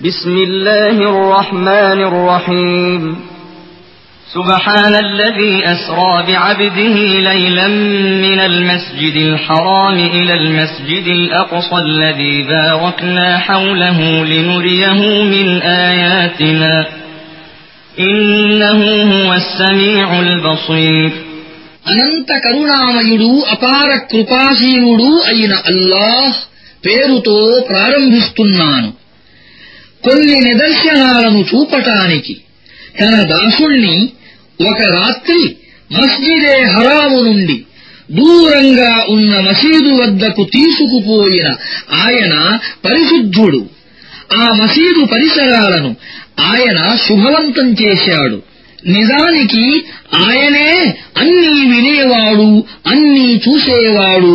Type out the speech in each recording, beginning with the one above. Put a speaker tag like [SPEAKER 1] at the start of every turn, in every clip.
[SPEAKER 1] بسم الله الرحمن الرحيم سبحان الذي أسرى بعبده ليلا من المسجد الحرام إلى المسجد الأقصى الذي باركنا حوله لنريه من آياتنا إنه هو السميع البصير
[SPEAKER 2] أنت أبارك కరుణామయుడు అపార أين الله بيرتو بارم بستنانو కొన్ని నిదర్శనాలను చూపటానికి తన దాసుణ్ణి ఒక రాత్రి మస్జిదే హరాము నుండి దూరంగా ఉన్న మసీదు వద్దకు తీసుకుపోయిన ఆయన పరిశుద్ధుడు ఆ మసీదు పరిసరాలను ఆయన శుభవంతం చేశాడు నిజానికి
[SPEAKER 1] ఆయనే అన్నీ వినేవాడు అన్నీ చూసేవాడును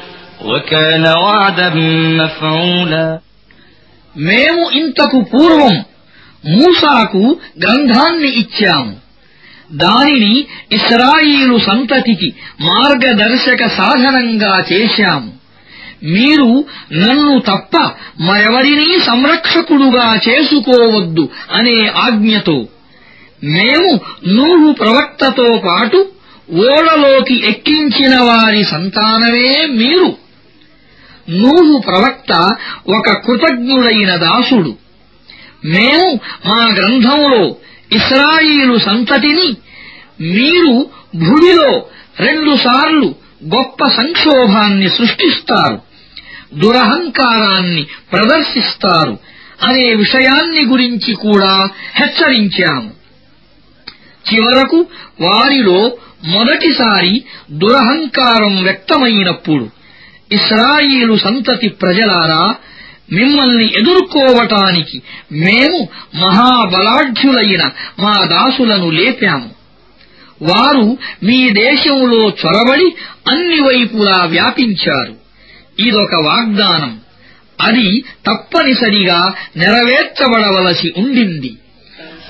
[SPEAKER 1] మేము ఇంతకు
[SPEAKER 2] పూర్వం మూసాకు గ్రంథాన్ని ఇచ్చాము దానిని ఇస్రాయిలు సంతతికి మార్గదర్శక సాధనంగా చేశాము మీరు నన్ను తప్ప మరెవరినీ సంరక్షకుడుగా చేసుకోవద్దు అనే ఆజ్ఞతో మేము నూహు ప్రవక్తతో పాటు ఓడలోకి ఎక్కించిన వారి సంతానమే మీరు నూహు ప్రవక్త ఒక కృతజ్ఞుడైన దాసుడు మేము మా గ్రంథంలో ఇస్రాయిలు సంతతిని మీరు భూమిలో రెండుసార్లు గొప్ప సంక్షోభాన్ని సృష్టిస్తారు దురహంకారాన్ని ప్రదర్శిస్తారు అనే విషయాన్ని గురించి కూడా హెచ్చరించాము చివరకు వారిలో మొదటిసారి దురహంకారం వ్యక్తమైనప్పుడు ఇస్రాయిలు సంతతి ప్రజలారా మిమ్మల్ని ఎదుర్కోవటానికి మేము మహాబలాఢ్యులైన మా దాసులను లేపాము వారు మీ దేశంలో చొరబడి అన్ని వైపులా వ్యాపించారు ఇదొక వాగ్దానం అది తప్పనిసరిగా నెరవేర్చబడవలసి
[SPEAKER 1] ఉండింది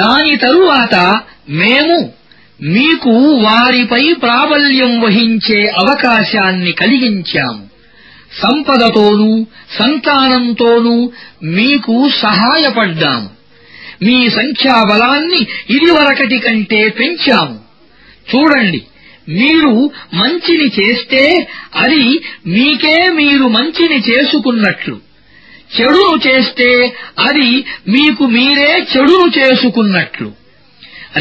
[SPEAKER 1] దాని తరువాత
[SPEAKER 2] మేము మీకు వారిపై ప్రాబల్యం వహించే అవకాశాన్ని కలిగించాము సంపదతోనూ సంతానంతోనూ మీకు సహాయపడ్డాము మీ సంఖ్యాబలాన్ని ఇదివరకటి కంటే పెంచాము చూడండి మీరు మంచిని చేస్తే అది మీకే మీరు మంచిని చేసుకున్నట్లు చెడును చేస్తే అది మీకు మీరే చెడును చేసుకున్నట్లు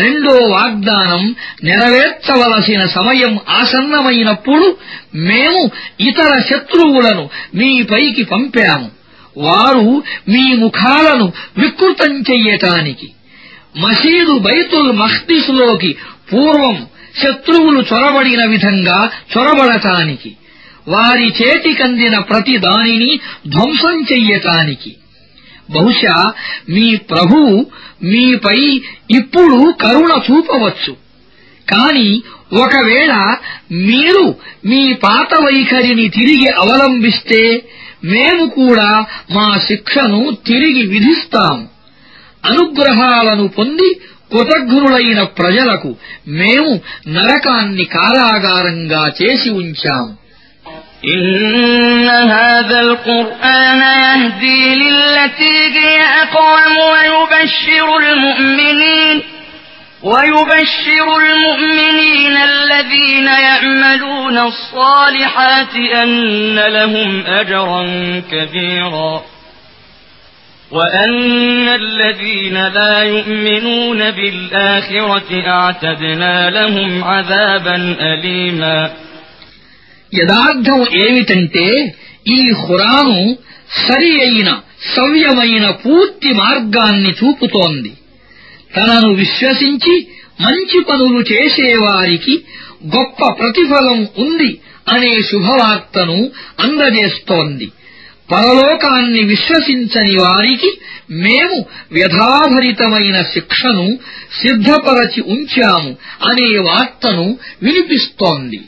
[SPEAKER 2] రెండో వాగ్దానం నెరవేర్చవలసిన సమయం ఆసన్నమైనప్పుడు మేము ఇతర శత్రువులను మీపైకి పంపాము వారు మీ ముఖాలను వికృతం చెయ్యటానికి మసీదు బైతుల్ మహ్దిస్లోకి పూర్వం శత్రువులు చొరబడిన విధంగా చొరబడటానికి వారి చేతికందిన ప్రతి దానిని ధ్వంసం చెయ్యటానికి బహుశా మీ ప్రభువు మీపై ఇప్పుడు కరుణ చూపవచ్చు కాని ఒకవేళ మీరు మీ పాత వైఖరిని తిరిగి అవలంబిస్తే మేము కూడా మా శిక్షను తిరిగి విధిస్తాము అనుగ్రహాలను పొంది కృతజ్ఞులైన ప్రజలకు మేము నరకాన్ని కారాగారంగా చేసి ఉంచాము
[SPEAKER 1] إن هذا القرآن يهدي للتي هي أقوم ويبشر المؤمنين ويبشر المؤمنين الذين يعملون الصالحات أن لهم أجرا كبيرا وأن الذين لا يؤمنون بالآخرة أعتدنا لهم عذابا أليما
[SPEAKER 2] యదార్థం ఏమిటంటే ఈ ఖురాను సరి అయిన సవ్యమైన పూర్తి మార్గాన్ని చూపుతోంది తనను విశ్వసించి మంచి పనులు చేసేవారికి గొప్ప ప్రతిఫలం ఉంది అనే శుభవార్తను అందజేస్తోంది పరలోకాన్ని విశ్వసించని వారికి మేము వ్యధాభరితమైన శిక్షను సిద్ధపరచి ఉంచాము అనే వార్తను వినిపిస్తోంది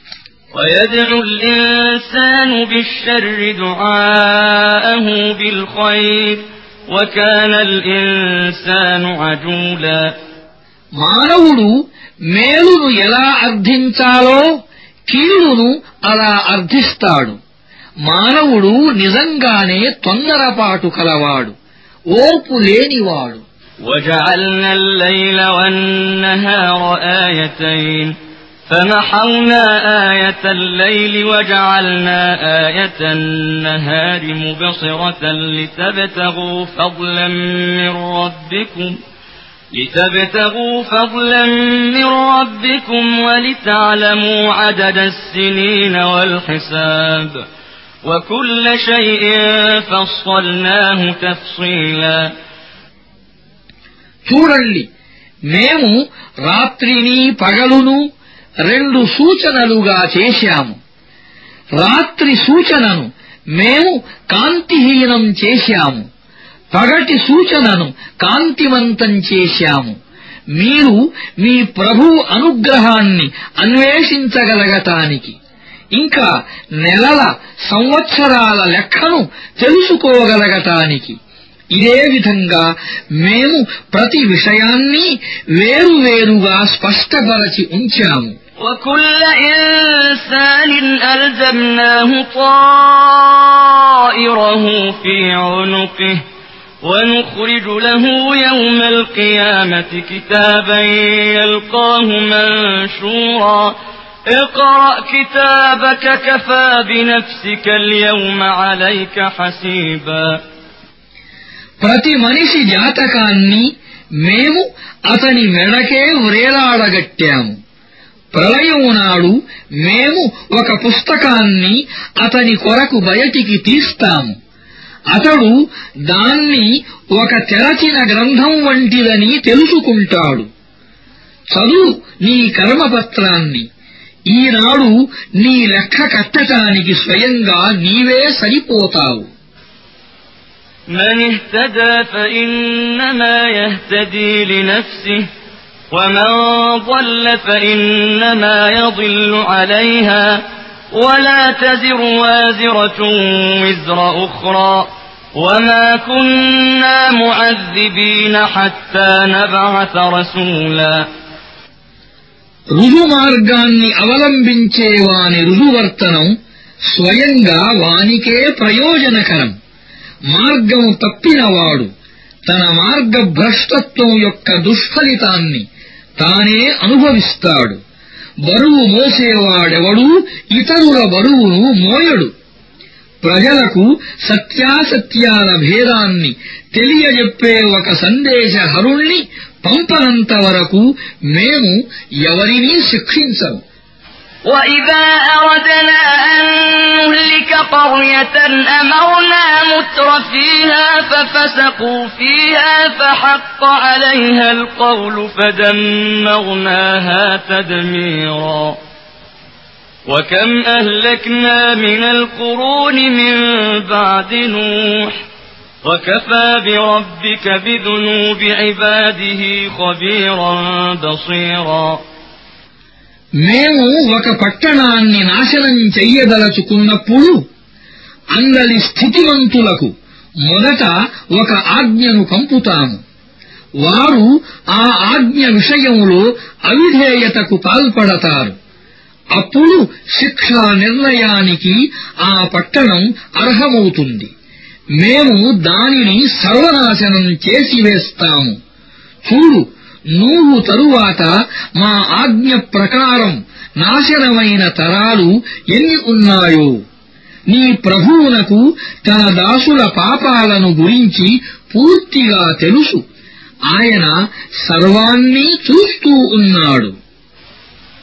[SPEAKER 1] ويدعو الإنسان بالشر دعاءه بالخير وكان الإنسان عجولا
[SPEAKER 2] మానవుడు మేలును ఎలా అర్థించాలో كيلون అలా అర్థిస్తాడు మానవుడు నిజంగానే తొందరపాటు కలవాడు ఓపు లేనివాడు
[SPEAKER 1] وجعلنا الليل والنهار آيتين فمحونا آية الليل وجعلنا آية النهار مبصرة لتبتغوا فضلا من ربكم لتبتغوا فضلا من ربكم ولتعلموا عدد السنين والحساب وكل شيء فصلناه تفصيلا చూడండి మేము
[SPEAKER 2] రాత్రిని పగలును రెండు సూచనలుగా చేశాము రాత్రి సూచనను మేము కాంతిహీనం చేశాము పగటి సూచనను కాంతివంతం చేశాము మీరు మీ ప్రభు అనుగ్రహాన్ని అన్వేషించగలగటానికి ఇంకా నెలల సంవత్సరాల లెక్కను తెలుసుకోగలగటానికి ఇదే విధంగా మేము ప్రతి విషయాన్ని వేరువేరుగా స్పష్టపరచి ఉంచాము
[SPEAKER 1] وكل إنسان ألزمناه طائره في عنقه ونخرج له يوم القيامة كتابا يلقاه منشورا اقرأ كتابك كفى بنفسك اليوم عليك حسيبا
[SPEAKER 2] ప్రతి మనిషి జాతకాన్ని మేము అతని మెడకే వ్రేలాడగట్టాము ప్రళయం నాడు మేము ఒక పుస్తకాన్ని అతని కొరకు బయటికి తీస్తాము అతడు దాన్ని ఒక తెరచిన గ్రంథం వంటిదని తెలుసుకుంటాడు చదువు నీ కర్మపత్రాన్ని ఈనాడు నీ లెక్క కట్టడానికి స్వయంగా నీవే సరిపోతావు
[SPEAKER 1] من اهتدى فإنما يهتدي لنفسه ومن ضل فإنما يضل عليها ولا تزر وازرة وزر أخرى وما كنا معذبين حتى نبعث رسولاً
[SPEAKER 2] రుజుమార్గాన్ని అవలంబించే వాని రుజువర్తనం స్వయంగా వానికే ప్రయోజనకరం మార్గం తప్పినవాడు తన మార్గభ్రష్టత్వం యొక్క దుష్ఫలితాన్ని తానే అనుభవిస్తాడు బరువు మోసేవాడెవడూ ఇతరుల బరువును మోయడు ప్రజలకు సత్యాసత్యాల భేదాన్ని తెలియజెప్పే ఒక సందేశహరుణ్ణి పంపనంత వరకు మేము ఎవరినీ శిక్షించము
[SPEAKER 1] وإذا أردنا أن نهلك قرية أمرنا متر فيها ففسقوا فيها فحق عليها القول فدمرناها تدميرا وكم أهلكنا من القرون من بعد نوح وكفى بربك بذنوب عباده خبيرا بصيرا
[SPEAKER 2] మేము ఒక పట్టణాన్ని నాశనం చెయ్యదలచుకున్నప్పుడు అందరి స్థితివంతులకు మొదట ఒక ఆజ్ఞను పంపుతాము వారు ఆ ఆజ్ఞ విషయంలో అవిధేయతకు పాల్పడతారు అప్పుడు శిక్షా నిర్ణయానికి ఆ పట్టణం అర్హమవుతుంది మేము దానిని సర్వనాశనం చేసివేస్తాము చూడు నూరు తరువాత మా ఆజ్ఞ ప్రకారం నాశనమైన తరాలు ఎన్ని ఉన్నాయో నీ ప్రభువునకు తన దాసుల పాపాలను గురించి పూర్తిగా తెలుసు ఆయన సర్వాన్నీ చూస్తూ ఉన్నాడు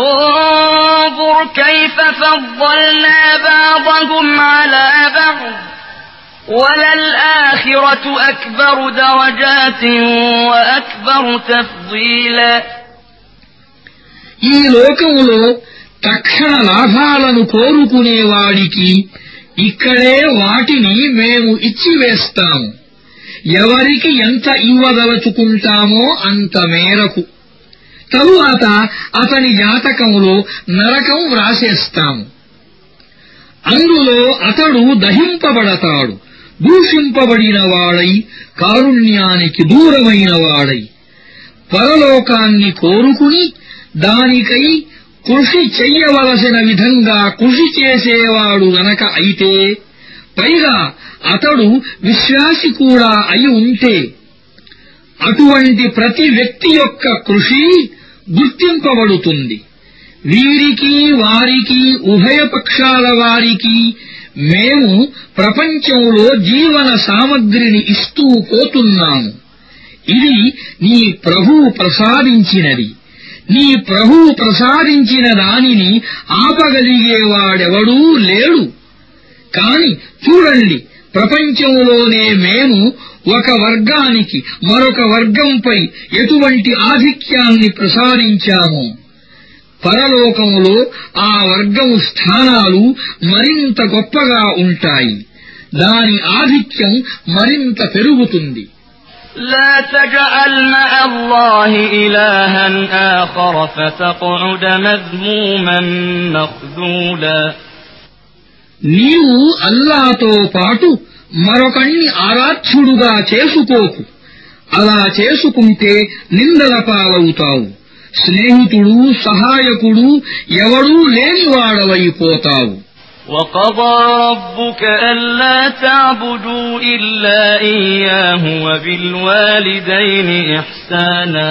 [SPEAKER 1] انظر كيف فضلنا بعضهم على بعض وللآخرة أكبر درجات وأكبر تفضيلا
[SPEAKER 2] ఈ లోకములో తక్షణ లాభాలను కోరుకునేవాడికి ఇక్కడే వాటిని మేము ఇచ్చివేస్తాము ఎవరికి ఎంత ఇవ్వదలుచుకుంటామో అంత మేరకు తరువాత అతని జాతకములో నరకం వ్రాసేస్తాము అందులో అతడు దహింపబడతాడు వాడై కారుణ్యానికి దూరమైన వాడై పరలోకాన్ని కోరుకుని దానికై కృషి చెయ్యవలసిన విధంగా కృషి చేసేవాడు గనక అయితే పైగా అతడు విశ్వాసి కూడా అయి ఉంటే అటువంటి ప్రతి వ్యక్తి యొక్క కృషి గుర్తింపబడుతుంది వీరికి వారికి ఉభయ పక్షాల వారికి మేము ప్రపంచంలో జీవన సామగ్రిని ఇస్తూ పోతున్నాము ఇది నీ ప్రభువు ప్రసాదించినది నీ ప్రభువు ప్రసాదించిన దానిని ఆపగలిగేవాడెవడూ లేడు కాని చూడండి ప్రపంచంలోనే మేము ఒక వర్గానికి మరొక వర్గంపై ఎటువంటి ఆధిక్యాన్ని ప్రసారించాము పరలోకములో ఆ వర్గము స్థానాలు మరింత గొప్పగా ఉంటాయి దాని ఆధిక్యం మరింత పెరుగుతుంది
[SPEAKER 1] لا تجعل مع الله إلها آخر فتقعد مذموما مخذولا
[SPEAKER 2] నీవు అల్లాతో పాటు మరొకణ్ణి ఆరాధ్యుడుగా చేసుకోకు అలా చేసుకుంటే నిందల పాలవుతావు
[SPEAKER 1] స్నేహితుడు సహాయకుడు ఎవడూ లేనివాడవైపోతావు وقضى ربك ألا تعبدوا إلا إياه وبالوالدين إحسانا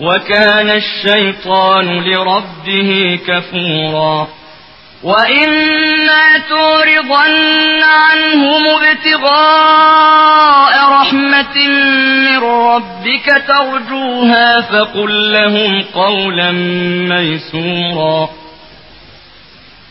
[SPEAKER 1] وكان الشيطان لربه كفورا وإما تورضن عنهم ابتغاء رحمة من ربك ترجوها فقل لهم قولا ميسورا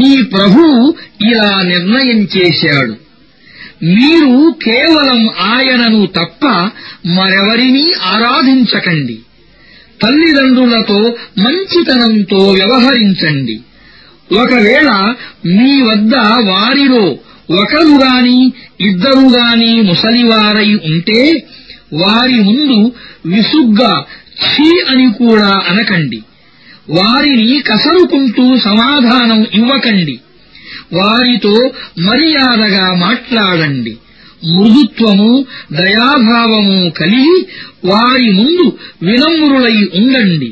[SPEAKER 2] నీ ప్రభువు ఇలా నిర్ణయం చేశాడు మీరు కేవలం ఆయనను తప్ప మరెవరినీ ఆరాధించకండి తల్లిదండ్రులతో మంచితనంతో వ్యవహరించండి ఒకవేళ మీ వద్ద వారిలో ఒకరు గాని ఇద్దరు గాని ముసలివారై ఉంటే వారి ముందు విసుగ్గా ఛీ అని కూడా అనకండి వారిని కసరుకుంటూ సమాధానం ఇవ్వకండి వారితో మర్యాదగా మాట్లాడండి మృదుత్వము దయాభావము కలిగి వారి ముందు వినమ్రులై ఉండండి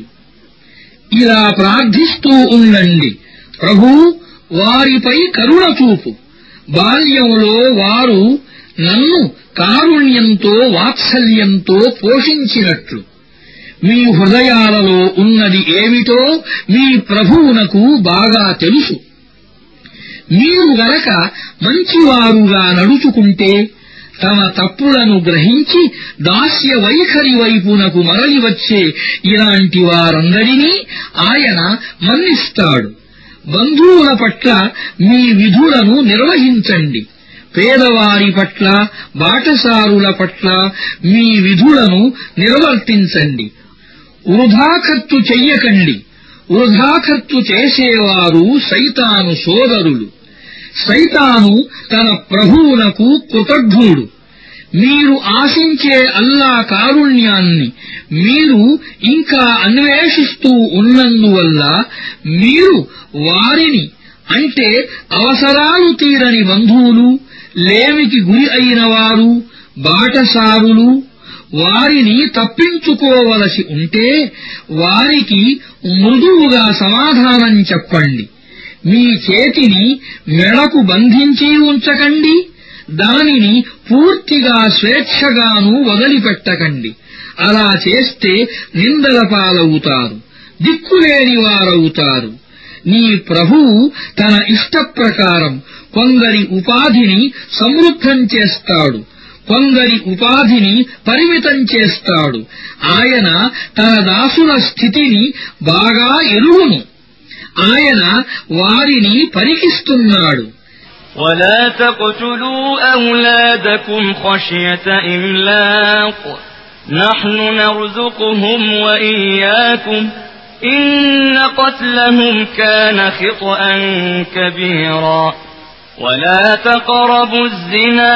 [SPEAKER 2] ఇలా ప్రార్థిస్తూ ఉండండి ప్రభు వారిపై కరుణ చూపు బాల్యంలో వారు నన్ను కారుణ్యంతో వాత్సల్యంతో పోషించినట్లు మీ హృదయాలలో ఉన్నది ఏమిటో మీ ప్రభువునకు బాగా తెలుసు మీరు గనక మంచివారుగా నడుచుకుంటే తమ తప్పులను గ్రహించి దాస్య వైఖరి వైపునకు మరలి వచ్చే ఇలాంటి వారందరినీ ఆయన మన్నిస్తాడు బంధువుల పట్ల మీ విధులను నిర్వహించండి పేదవారి పట్ల బాటసారుల పట్ల మీ విధులను నిర్వర్తించండి వృధా చెయ్యకండి వృధా చేసేవారు సైతాను సోదరులు సైతాను తన ప్రభువునకు కృతజ్ఞుడు మీరు ఆశించే అల్లా కారుణ్యాన్ని మీరు ఇంకా అన్వేషిస్తూ ఉన్నందువల్ల మీరు వారిని అంటే అవసరాలు తీరని బంధువులు లేమికి గురి అయినవారు బాటసారులు వారిని తప్పించుకోవలసి ఉంటే వారికి మృదువుగా సమాధానం చెప్పండి మీ చేతిని మెడకు బంధించి ఉంచకండి దానిని పూర్తిగా స్వేచ్ఛగాను వదిలిపెట్టకండి అలా చేస్తే నిందల పాలవుతారు దిక్కులేని వారవుతారు నీ ప్రభువు తన ఇష్ట ప్రకారం కొందరి ఉపాధిని సమృద్ధం చేస్తాడు కొందరి ఉపాధిని పరిమితం చేస్తాడు ఆయన తన దాసుల స్థితిని బాగా ఎరుగును ఆయన వారిని పరికిస్తున్నాడు
[SPEAKER 1] ولا تقتلوا أولادكم خشية إملاق نحن نرزقهم وإياكم إن قتلهم كان خطأ كبيرا ولا تقربوا الزنا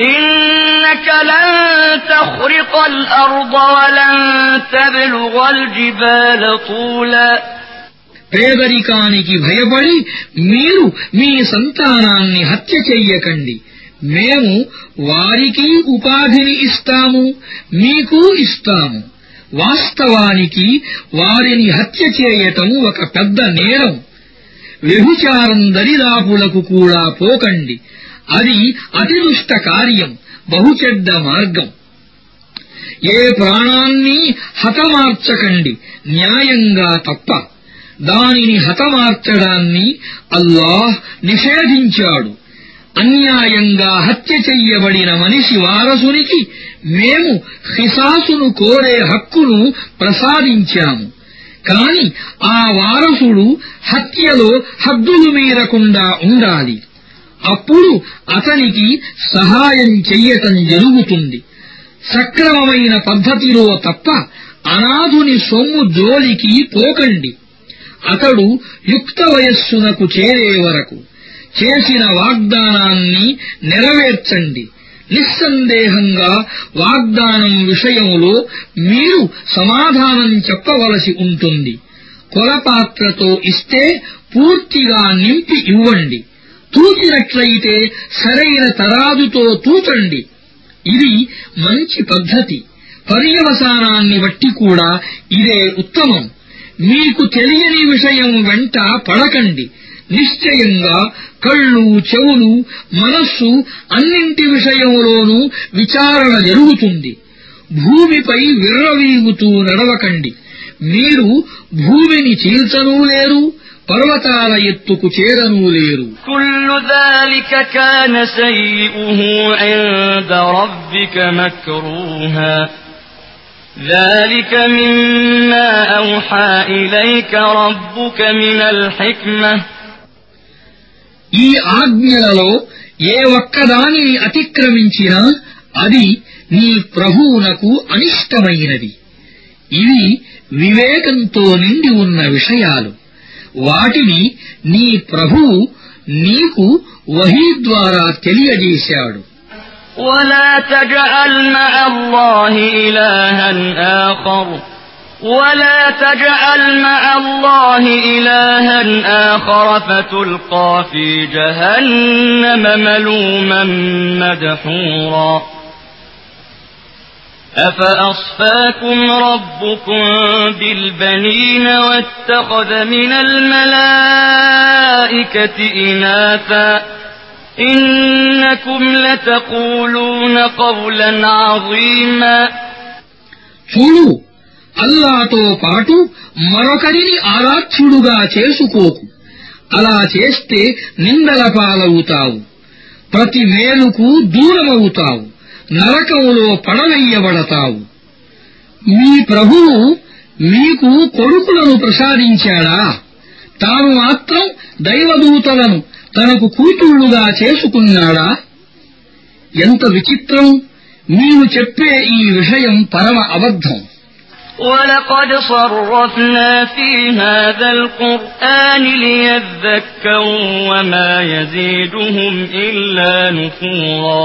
[SPEAKER 1] إنك لن تخرق الأرض ولن تبلغ الجبال طولا పేదరికానికి భయపడి మీరు
[SPEAKER 2] మీ సంతానాన్ని హత్య చెయ్యకండి మేము వారికి ఉపాధిని ఇస్తాము మీకు ఇస్తాము వాస్తవానికి వారిని హత్య చేయటం ఒక పెద్ద నేరం వ్యభిచారం దరిదాపులకు కూడా పోకండి అది అతిదుష్ట కార్యం బహుచెడ్డ మార్గం ఏ ప్రాణాన్ని హతమార్చకండి న్యాయంగా తప్ప దానిని హతమార్చడాన్ని అల్లాహ్ నిషేధించాడు అన్యాయంగా హత్య చెయ్యబడిన మనిషి వారసునికి మేము హిసాసును కోరే హక్కును ప్రసాదించాము కాని ఆ వారసుడు హత్యలో హద్దులు మీరకుండా ఉండాలి అప్పుడు అతనికి సహాయం చెయ్యటం జరుగుతుంది సక్రమమైన పద్ధతిలో తప్ప అనాథుని సొమ్ము జోలికి పోకండి అతడు యుక్త వయస్సునకు చేరే వరకు చేసిన వాగ్దానాన్ని నెరవేర్చండి నిస్సందేహంగా వాగ్దానం విషయంలో మీరు సమాధానం చెప్పవలసి ఉంటుంది కొలపాత్రతో ఇస్తే పూర్తిగా నింపి ఇవ్వండి తూచినట్లయితే సరైన తరాదుతో తూచండి ఇది మంచి పద్ధతి పర్యవసానాన్ని బట్టి కూడా ఇదే ఉత్తమం మీకు తెలియని విషయం వెంట పడకండి నిశ్చయంగా కళ్ళు చెవులు మనస్సు అన్నింటి విషయంలోనూ విచారణ జరుగుతుంది భూమిపై విర్రవీగుతూ నడవకండి మీరు భూమిని చీల్చనూ లేరు పర్వతాల ఎత్తుకు చేరనూ లేరు
[SPEAKER 1] ذلك مما أوحى إليك ربك من الحكمة
[SPEAKER 2] ఈ ఆజ్ఞలలో ఏ ఒక్కదానిని అతిక్రమించినా అది నీ ప్రభువునకు అనిష్టమైనది ఇవి వివేకంతో నిండి ఉన్న విషయాలు వాటిని నీ ప్రభువు నీకు వహీ ద్వారా سعد
[SPEAKER 1] ولا تجعل مع الله إلها آخر ولا تجعل مع الله إلها آخر فتلقى في جهنم ملوما مدحورا أفأصفاكم ربكم بالبنين واتخذ من الملائكة إناثا إنكم لتقولون قولا عظيما చూడు అల్లాతో
[SPEAKER 2] పాటు మరొకరిని ఆరాధ్యుడుగా చేసుకోకు అలా చేస్తే నిందల పాలవుతావు ప్రతి మేలుకు దూరమవుతావు నరకములో పడవెయ్యబడతావు మీ ప్రభువు మీకు కొడుకులను ప్రసాదించాడా తాను మాత్రం దైవదూతలను తనకు కూతుళ్లుగా చేసుకున్నాడా ఎంత విచిత్రం నీవు చెప్పే ఈ విషయం పరమ అబద్ధం
[SPEAKER 1] ولقد صرفنا في هذا القرآن ليذكروا وما يزيدهم إلا نفورا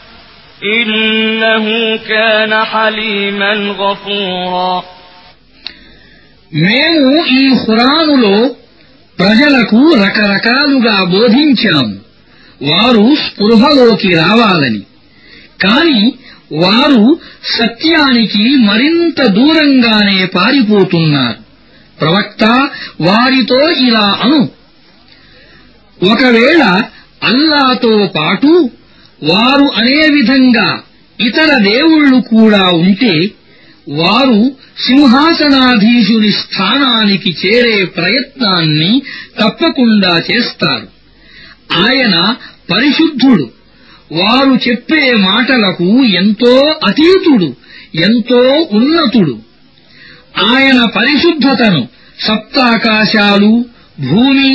[SPEAKER 1] మేము
[SPEAKER 2] ఈ ఖురానులో ప్రజలకు రకరకాలుగా బోధించాము వారు స్పృహలోకి రావాలని కాని వారు సత్యానికి మరింత దూరంగానే పారిపోతున్నారు ప్రవక్త వారితో ఇలా అను ఒకవేళ అల్లాతో పాటు వారు అనే విధంగా ఇతర దేవుళ్ళు కూడా ఉంటే వారు సింహాసనాధీశుని స్థానానికి చేరే ప్రయత్నాన్ని తప్పకుండా చేస్తారు ఆయన పరిశుద్ధుడు వారు చెప్పే మాటలకు ఎంతో అతీతుడు ఎంతో ఉన్నతుడు ఆయన పరిశుద్ధతను సప్తాకాశాలు భూమి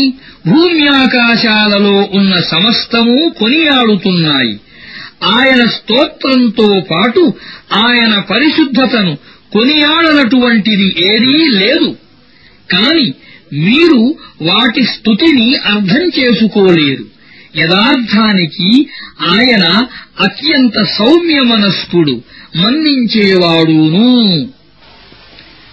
[SPEAKER 2] భూమ్యాకాశాలలో ఉన్న సమస్తము కొనియాడుతున్నాయి ఆయన స్తోత్రంతో పాటు ఆయన పరిశుద్ధతను కొనియాడనటువంటిది ఏదీ లేదు కాని మీరు వాటి స్థుతిని అర్థం చేసుకోలేరు యదార్థానికి ఆయన అత్యంత సౌమ్య మనస్కుడు మన్నించేవాడును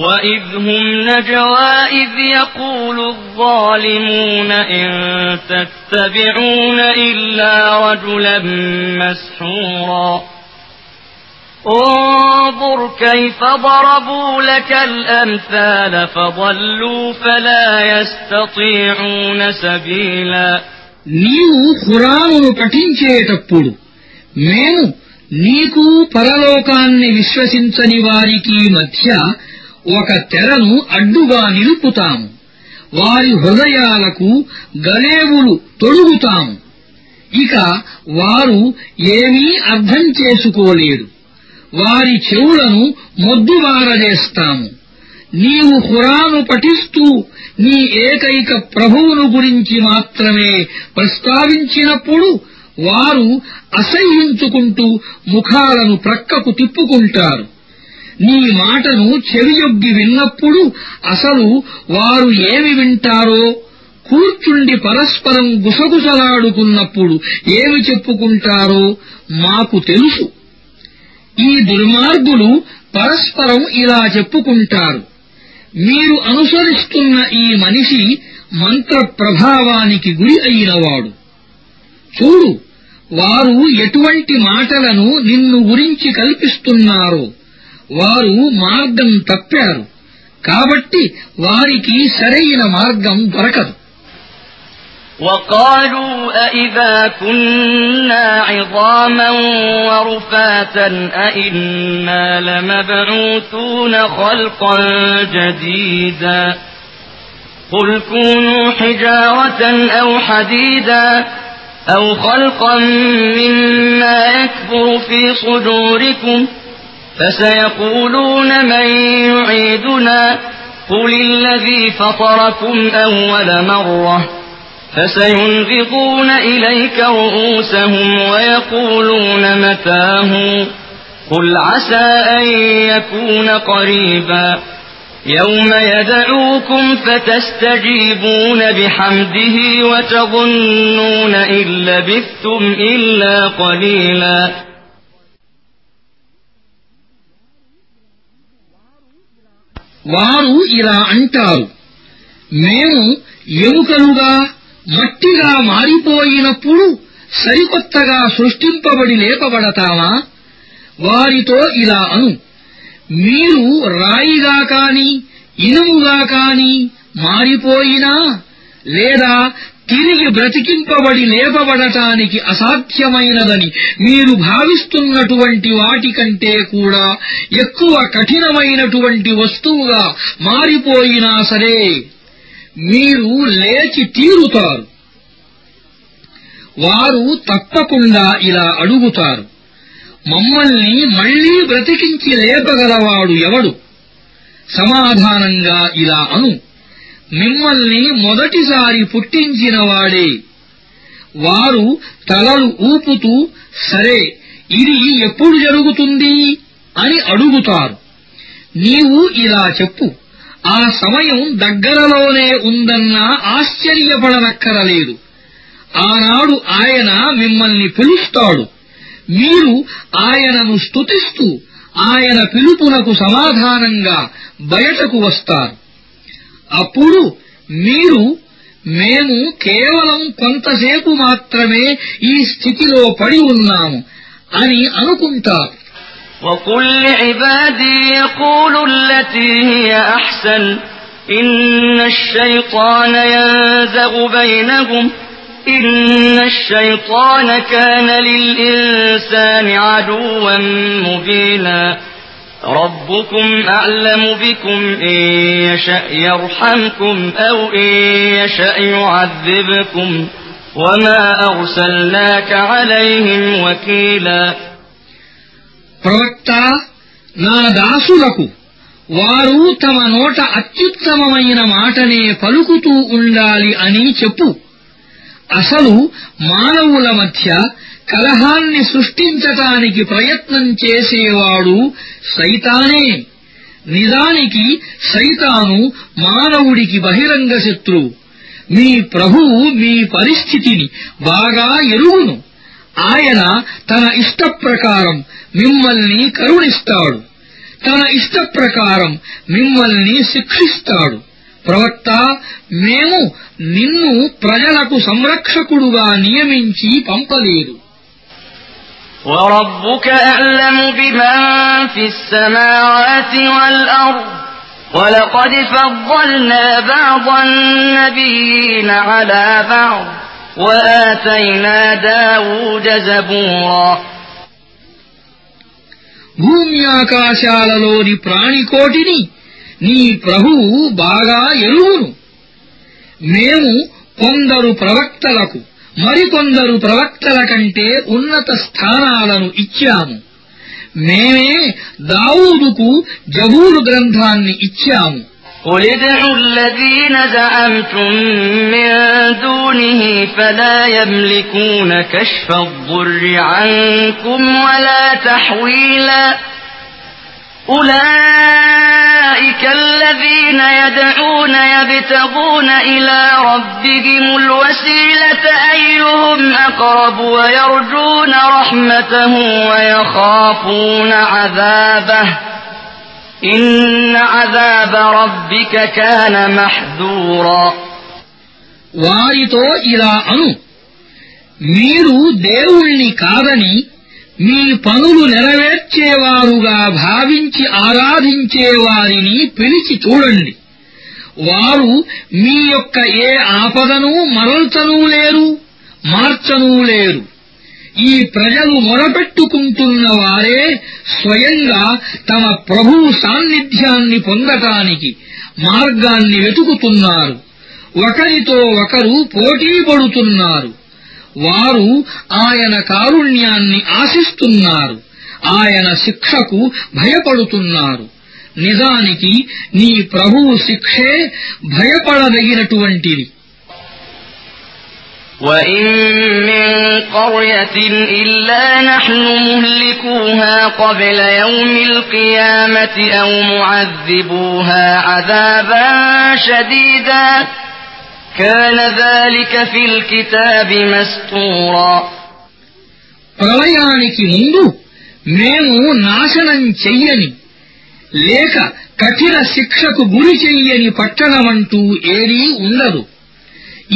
[SPEAKER 1] وَإِذْ هُمْ نَجْوَى إِذْ يَقُولُ الظَّالِمُونَ إِن تَتَّبِعُونَ إِلَّا رَجُلًا مَّسْحُورًا انظر كيف ضربوا لك الأمثال فضلوا فلا يستطيعون سبيلا నీవు
[SPEAKER 2] ఖురాను పఠించేటప్పుడు మేము నీకు పరలోకాన్ని విశ్వసించని వారికి మధ్య ఒక తెరను అడ్డుగా నిలుపుతాము వారి హృదయాలకు గలేవులు తొడుగుతాము ఇక వారు ఏమీ అర్థం చేసుకోలేరు వారి చెవులను మొద్దుబారజేస్తాము నీవు హురాను పఠిస్తూ నీ ఏకైక ప్రభువును గురించి మాత్రమే ప్రస్తావించినప్పుడు వారు అసహ్యించుకుంటూ ముఖాలను ప్రక్కకు తిప్పుకుంటారు నీ మాటను చెవియొగ్గి విన్నప్పుడు అసలు వారు ఏమి వింటారో కూర్చుండి పరస్పరం గుసగుసలాడుకున్నప్పుడు ఏమి చెప్పుకుంటారో మాకు తెలుసు ఈ దుర్మార్గులు పరస్పరం ఇలా చెప్పుకుంటారు మీరు అనుసరిస్తున్న ఈ మనిషి మంత్ర ప్రభావానికి గురి అయినవాడు చూడు వారు ఎటువంటి మాటలను నిన్ను గురించి కల్పిస్తున్నారో వారు మార్గం తప్పారు కాబట్టి వారికి సరైన మార్గం దొరకదు
[SPEAKER 1] وقالوا أإذا كنا عظاما ورفاتا أإنا لمبعوثون خلقا جديدا قل كونوا حجارة أو حديدا أو خلقا مما يكبر في صدوركم ۖ فسيقولون من يعيدنا قل الذي فطركم أول مرة فسينغضون إليك رؤوسهم ويقولون متاه قل عسى أن يكون قريبا يوم يدعوكم فتستجيبون بحمده وتظنون إن لبثتم إلا قليلا వారు ఇలా అంటారు
[SPEAKER 2] మేము ఎముకలుగా మట్టిగా మారిపోయినప్పుడు సరికొత్తగా సృష్టింపబడి లేపబడతామా వారితో ఇలా అను మీరు రాయిగా కాని ఇనుముగా కాని మారిపోయినా లేదా తిరిగి బ్రతికింపబడి లేపబడటానికి అసాధ్యమైనదని మీరు భావిస్తున్నటువంటి వాటికంటే కూడా ఎక్కువ కఠినమైనటువంటి వస్తువుగా మారిపోయినా సరే మీరు లేచి తీరుతారు వారు తప్పకుండా ఇలా అడుగుతారు మమ్మల్ని మళ్లీ బ్రతికించి లేపగలవాడు ఎవడు సమాధానంగా ఇలా అను మిమ్మల్ని మొదటిసారి పుట్టించినవాడే వారు తలలు ఊపుతూ సరే ఇది ఎప్పుడు జరుగుతుంది అని అడుగుతారు నీవు ఇలా చెప్పు ఆ సమయం దగ్గరలోనే ఉందన్నా ఆశ్చర్యపడనక్కరలేదు ఆనాడు ఆయన మిమ్మల్ని పిలుస్తాడు మీరు ఆయనను స్తుతిస్తూ ఆయన పిలుపునకు సమాధానంగా బయటకు వస్తారు అప్పుడు మీరు మేము కేవలం కొంతసేపు మాత్రమే ఈ స్థితిలో పడి ఉన్నాము అని అనుకుంటారు وقل
[SPEAKER 1] لعبادي يقولوا التي هي أحسن إن الشيطان ينزغ بينهم إن الشيطان كان للإنسان عدوا مبيناً ربكم أعلم بكم إن يشأ يرحمكم أو إن يشأ يعذبكم وما أرسلناك عليهم وكيلا ప్రవక్త
[SPEAKER 2] నా దాసులకు వారు తమ నోట అత్యుత్తమమైన మాటనే పలుకుతూ ఉండాలి అని చెప్పు అసలు మానవుల మధ్య కలహాన్ని సృష్టించటానికి ప్రయత్నం చేసేవాడు సైతానే నిజానికి సైతాను మానవుడికి బహిరంగ శత్రువు మీ ప్రభువు మీ పరిస్థితిని బాగా ఎరుగును ఆయన తన ఇష్టప్రకారం మిమ్మల్ని కరుణిస్తాడు తన ఇష్టప్రకారం మిమ్మల్ని శిక్షిస్తాడు ప్రవక్త మేము నిన్ను ప్రజలకు సంరక్షకుడుగా నియమించి
[SPEAKER 1] పంపలేదు ولقد فضلنا بعض النبيين على بعض وآتينا داود زبورا
[SPEAKER 2] భూమ్యాకాశాలలోని ప్రాణికోటిని కోటిని నీ ప్రభువు బాగా ఎరువును మేము కొందరు ప్రవక్తలకు మరికొందరు ప్రవక్తల కంటే ఉన్నత స్థానాలను ఇచ్చాము మేమే
[SPEAKER 1] దావూదుకు జబూరు గ్రంథాన్ని ఇచ్చాము قل ادعوا الذين زعمتم من دونه فلا يملكون كشف الضر عنكم ولا تحويلا أولئك الذين يدعون يبتغون إلى ربهم الوسيلة أيهم أقرب ويرجون رحمته ويخافون عذابه إن عذاب ربك كان محذورا وارتو إلى أنو ميرو
[SPEAKER 2] దేవుణ్ణి كابني మీ పనులు నెరవేర్చేవారుగా భావించి ఆరాధించేవారిని పిలిచి చూడండి వారు మీ యొక్క ఏ ఆపదను మరల్చనూ లేరు మార్చనూ లేరు ఈ ప్రజలు మొరపెట్టుకుంటున్న వారే స్వయంగా తమ ప్రభువు సాన్నిధ్యాన్ని పొందటానికి మార్గాన్ని వెతుకుతున్నారు ఒకరితో ఒకరు పోటీ పడుతున్నారు వారు ఆయన కారుణ్యాన్ని ఆశిస్తున్నారు ఆయన శిక్షకు భయపడుతున్నారు నిజానికి నీ ప్రభువు శిక్షే భయపడదగినటువంటిది
[SPEAKER 1] وإن من قرية إلا نحن مهلكوها قبل يوم القيامة أو معذبوها عذابا شديدا
[SPEAKER 2] كان ذلك
[SPEAKER 1] في الكتاب مستورا
[SPEAKER 2] ప్రళయానికి ముందు మేము నాశనం చెయ్యని లేక కఠిన శిక్షకు గురి చెయ్యని పట్టణమంటూ ఏదీ ఉండదు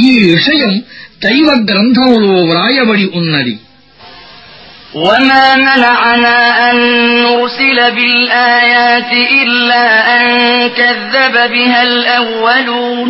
[SPEAKER 2] ఈ విషయం దైవ గ్రంథంలో వ్రాయబడి
[SPEAKER 1] ఉన్నది وما منعنا أن نرسل بالآيات إلا أن كذب بها الأولون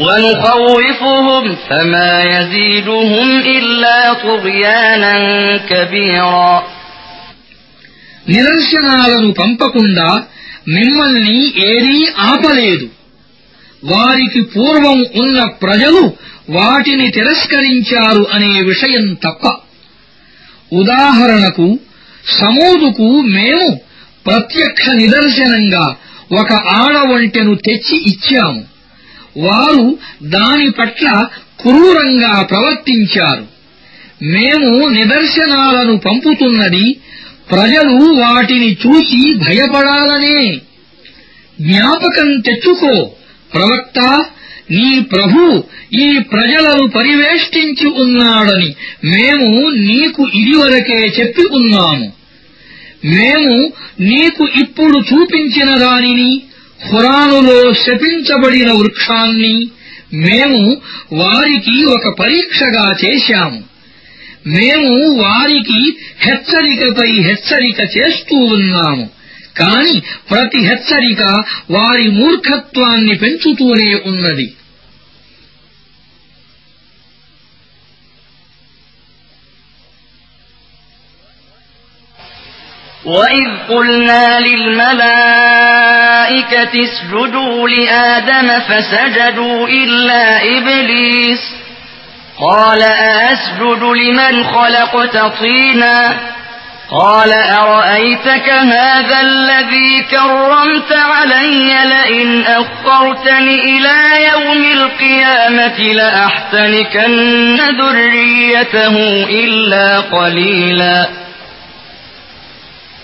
[SPEAKER 1] ونخوفهم فما يزيدهم إلا طغيانا كبيرا
[SPEAKER 2] నిదర్శనాలను పంపకుండా మిమ్మల్ని ఏరీ ఆపలేదు వారికి పూర్వం ఉన్న ప్రజలు వాటిని తిరస్కరించారు అనే విషయం తప్ప ఉదాహరణకు సమూదుకు మేము ప్రత్యక్ష నిదర్శనంగా ఒక ఆడవంటెను తెచ్చి ఇచ్చాము వారు దాని పట్ల క్రూరంగా ప్రవర్తించారు మేము నిదర్శనాలను పంపుతున్నది ప్రజలు వాటిని చూసి భయపడాలనే జ్ఞాపకం తెచ్చుకో ప్రవక్త నీ ప్రభు ఈ ప్రజలను పరివేష్టించి ఉన్నాడని మేము నీకు ఇదివరకే చెప్పి ఉన్నాము మేము నీకు ఇప్పుడు చూపించిన దానిని ఖురానులో శపించబడిన వృక్షాన్ని మేము వారికి ఒక పరీక్షగా చేశాము మేము వారికి హెచ్చరికపై హెచ్చరిక చేస్తూ ఉన్నాము కాని ప్రతి హెచ్చరిక వారి మూర్ఖత్వాన్ని పెంచుతూనే ఉన్నది
[SPEAKER 1] وإذ قلنا للملائكة اسجدوا لآدم فسجدوا إلا إبليس قال أسجد لمن خلقت طينا قال أرأيتك هذا الذي كرمت علي لئن أخرتني إلى يوم القيامة لأحتنكن ذريته إلا قليلاً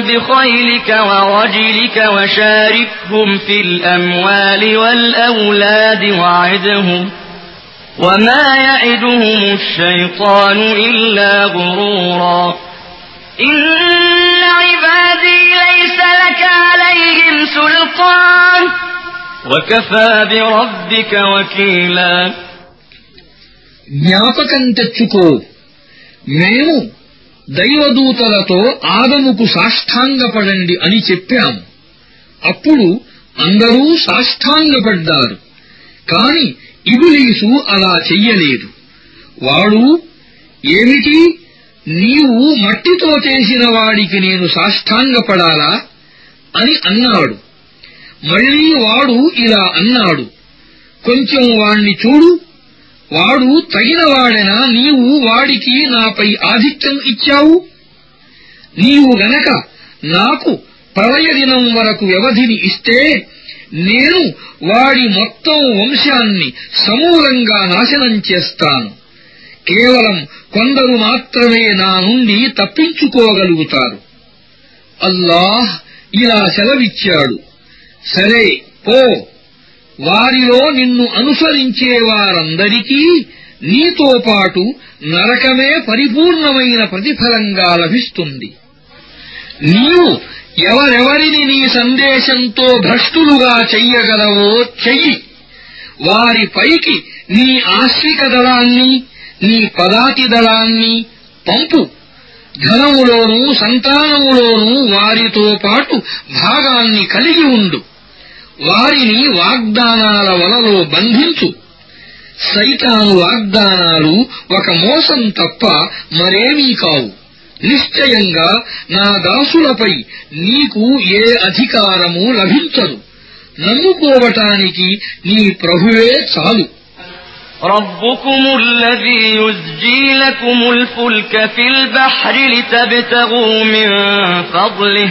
[SPEAKER 1] بخيلك ورجلك وشاركهم في الأموال والأولاد وعدهم وما يعدهم الشيطان إلا غرورا إن عبادي ليس لك عليهم سلطان وكفى بربك
[SPEAKER 2] وكيلا జ్ఞాపకం తెచ్చుకో మేము దైవదూతలతో ఆదముకు సాష్టాంగపడండి అని చెప్పాము అప్పుడు అందరూ సాష్టాంగపడ్డారు కాని ఇబులీసు అలా చెయ్యలేదు వాడు ఏమిటి నీవు మట్టితో చేసిన వాడికి నేను సాష్టాంగపడాలా అని అన్నాడు మళ్ళీ వాడు ఇలా అన్నాడు కొంచెం వాణ్ణి చూడు వాడు తగినవాడెనా నీవు వాడికి నాపై ఆధిక్యం ఇచ్చావు నీవు గనక నాకు ప్రళయ దినం వరకు వ్యవధిని ఇస్తే నేను వాడి మొత్తం వంశాన్ని సమూలంగా నాశనం చేస్తాను కేవలం కొందరు మాత్రమే నా నుండి తప్పించుకోగలుగుతారు అల్లాహ్ ఇలా సెలవిచ్చాడు సరే పో వారిలో నిన్ను అనుసరించే వారందరికీ నీతో పాటు నరకమే పరిపూర్ణమైన ప్రతిఫలంగా లభిస్తుంది నీవు ఎవరెవరిని నీ సందేశంతో భ్రష్టులుగా చెయ్యగలవో చెయ్యి వారి పైకి నీ ఆశ్రిక దళాన్ని నీ పదాతి దళాన్ని పంపు ధనములోనూ సంతానములోనూ వారితో పాటు భాగాన్ని కలిగి ఉండు వారిని వాగ్దానాల వలలో బంధించు సైతాను వాగ్దానాలు ఒక మోసం తప్ప మరేమీ కావు నిశ్చయంగా నా దాసులపై నీకు ఏ అధికారము లభించదు నమ్ముకోవటానికి నీ ప్రభువే చాలు
[SPEAKER 1] ربكم الذي يزجي لكم الفلك في البحر لتبتغوا من فضله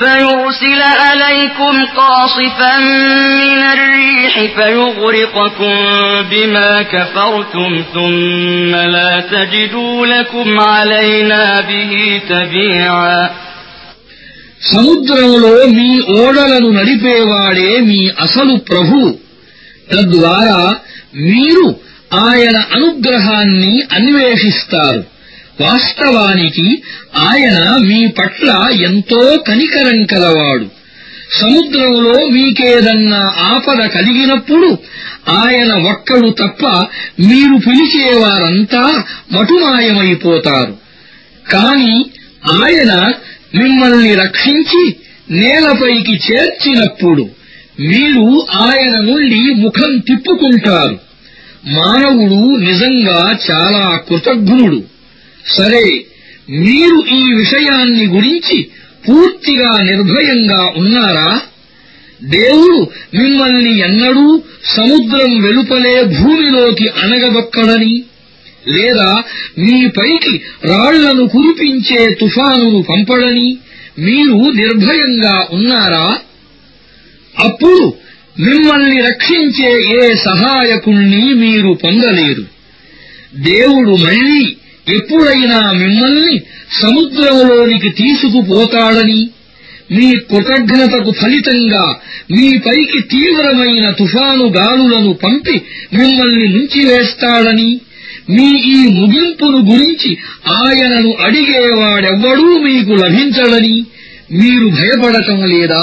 [SPEAKER 1] فيرسل عليكم قاصفا من الريح فيغرقكم بما كفرتم ثم لا تجدوا لكم علينا به تبيعا
[SPEAKER 2] సముద్రంలో మీ ఓడలను నడిపేవాడే మీ అసలు ప్రభు తద్వారా మీరు ఆయన అనుగ్రహాన్ని అన్వేషిస్తారు వాస్తవానికి ఆయన మీ పట్ల ఎంతో కనికరం కలవాడు సముద్రంలో మీకేదన్నా ఆపద కలిగినప్పుడు ఆయన ఒక్కడు తప్ప మీరు పిలిచేవారంతా మటుమాయమైపోతారు కాని ఆయన మిమ్మల్ని రక్షించి నేలపైకి చేర్చినప్పుడు మీరు ఆయన నుండి ముఖం తిప్పుకుంటారు మానవుడు నిజంగా చాలా కృతజ్ఞుడు సరే మీరు ఈ విషయాన్ని గురించి పూర్తిగా నిర్భయంగా ఉన్నారా దేవుడు మిమ్మల్ని ఎన్నడూ సముద్రం వెలుపలే భూమిలోకి అనగదొక్కడని లేదా మీపైకి రాళ్లను కురిపించే తుఫానును పంపడని మీరు నిర్భయంగా ఉన్నారా అప్పుడు మిమ్మల్ని రక్షించే ఏ సహాయకుణ్ణి మీరు పొందలేరు దేవుడు మళ్ళీ ఎప్పుడైనా మిమ్మల్ని సముద్రంలోనికి తీసుకుపోతాడని మీ కృతజ్ఞతకు ఫలితంగా మీపైకి తీవ్రమైన తుఫాను గాలులను పంపి మిమ్మల్ని ముంచివేస్తాడని మీ ఈ ముగింపును గురించి ఆయనను అడిగేవాడెవ్వడూ మీకు
[SPEAKER 1] లభించడని మీరు భయపడటం లేదా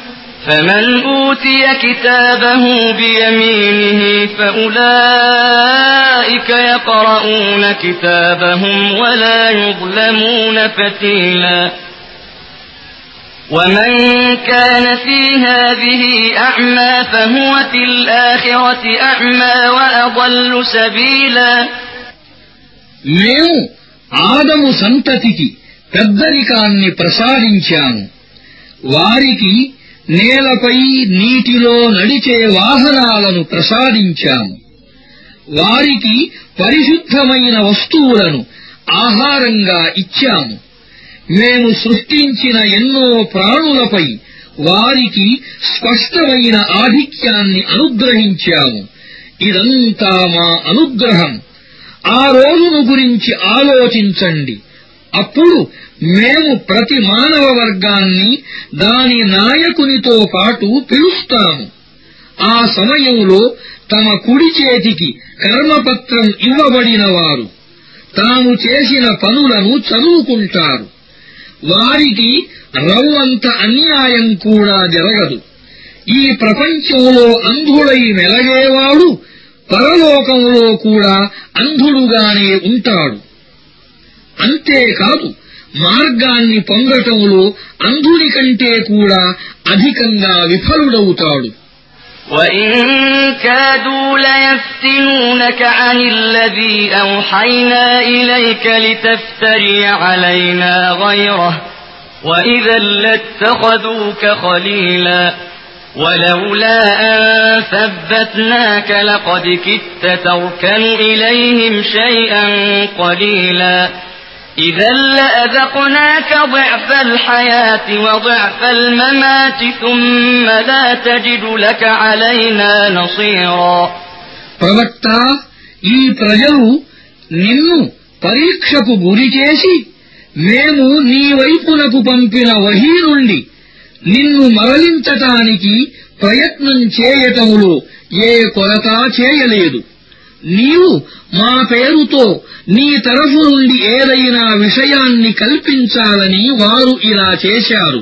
[SPEAKER 1] فمن أوتي كتابه بيمينه فأولئك يقرؤون كتابهم ولا يظلمون فتيلا ومن كان في هذه أعمى فهو في الآخرة أعمى وأضل سبيلا
[SPEAKER 2] سنتتك ఆదము సంతతికి పెద్దరికాన్ని ప్రసాదించాము واركي నేలపై నీటిలో నడిచే వాహనాలను ప్రసాదించాము వారికి పరిశుద్ధమైన వస్తువులను ఆహారంగా ఇచ్చాము మేము సృష్టించిన ఎన్నో ప్రాణులపై వారికి స్పష్టమైన ఆధిక్యాన్ని అనుగ్రహించాము ఇదంతా మా అనుగ్రహం ఆ రోజును గురించి ఆలోచించండి అప్పుడు మేము ప్రతి మానవ వర్గాన్ని దాని నాయకునితో పాటు పిలుస్తాము ఆ సమయంలో తమ కుడి చేతికి కర్మపత్రం ఇవ్వబడినవారు తాము చేసిన పనులను చదువుకుంటారు వారికి రవ్వంత అన్యాయం కూడా జరగదు ఈ ప్రపంచంలో అంధుడై మెలగేవాడు పరలోకంలో కూడా అంధుడుగానే ఉంటాడు అంతేకాదు మార్గాన్ని పొందటంలో అంధుని కంటే కూడా అధికంగా విఫలుడవుతాడు
[SPEAKER 1] وإن كادوا ليفتنونك عن الذي أوحينا إليك لتفتري علينا غيره وإذا لاتخذوك خليلا
[SPEAKER 2] ولولا
[SPEAKER 1] أن ثبتناك لقد كدت تركن إليهم شيئا قليلا إذا لأذقناك ضعف الحياة وضعف الممات ثم لا تجد لك علينا نصيرا ప్రవక్త
[SPEAKER 2] ఈ ప్రజలు నిన్ను పరీక్షకు గురి చేసి మేము నీ వైపునకు పంపిన వహీ నుండి నిన్ను మరలించటానికి ప్రయత్నం చేయటములో ఏ కొరత చేయలేదు నీవు మా పేరుతో నీ తరఫు నుండి ఏదైనా విషయాన్ని కల్పించాలని వారు ఇలా చేశారు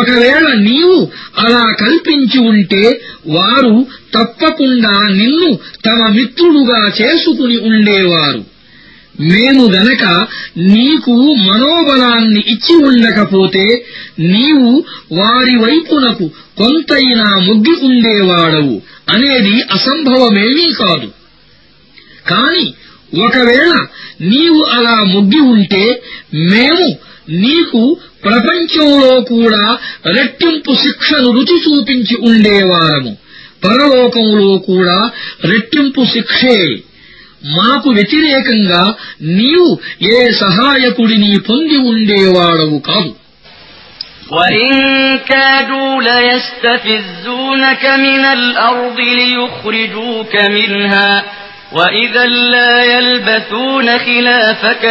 [SPEAKER 2] ఒకవేళ నీవు అలా కల్పించి ఉంటే వారు తప్పకుండా నిన్ను తమ మిత్రుడుగా చేసుకుని ఉండేవారు మేము గనక నీకు మనోబలాన్ని ఇచ్చి ఉండకపోతే నీవు వారి వైపునకు కొంతైనా ముగ్గి ఉండేవాడవు అనేది అసంభవమేమీ కాదు కాని ఒకవేళ నీవు అలా ముగ్గి ఉంటే మేము నీకు ప్రపంచంలో కూడా రెట్టింపు శిక్షను రుచి చూపించి ఉండేవారము పరలోకంలో కూడా రెట్టింపు శిక్షే మాకు వ్యతిరేకంగా నీవు ఏ సహాయకుడిని
[SPEAKER 1] పొంది ఉండేవాడవు కాదు وإن كادوا ليستفزونك من الأرض ليخرجوك منها وإذا لا يلبثون خلافك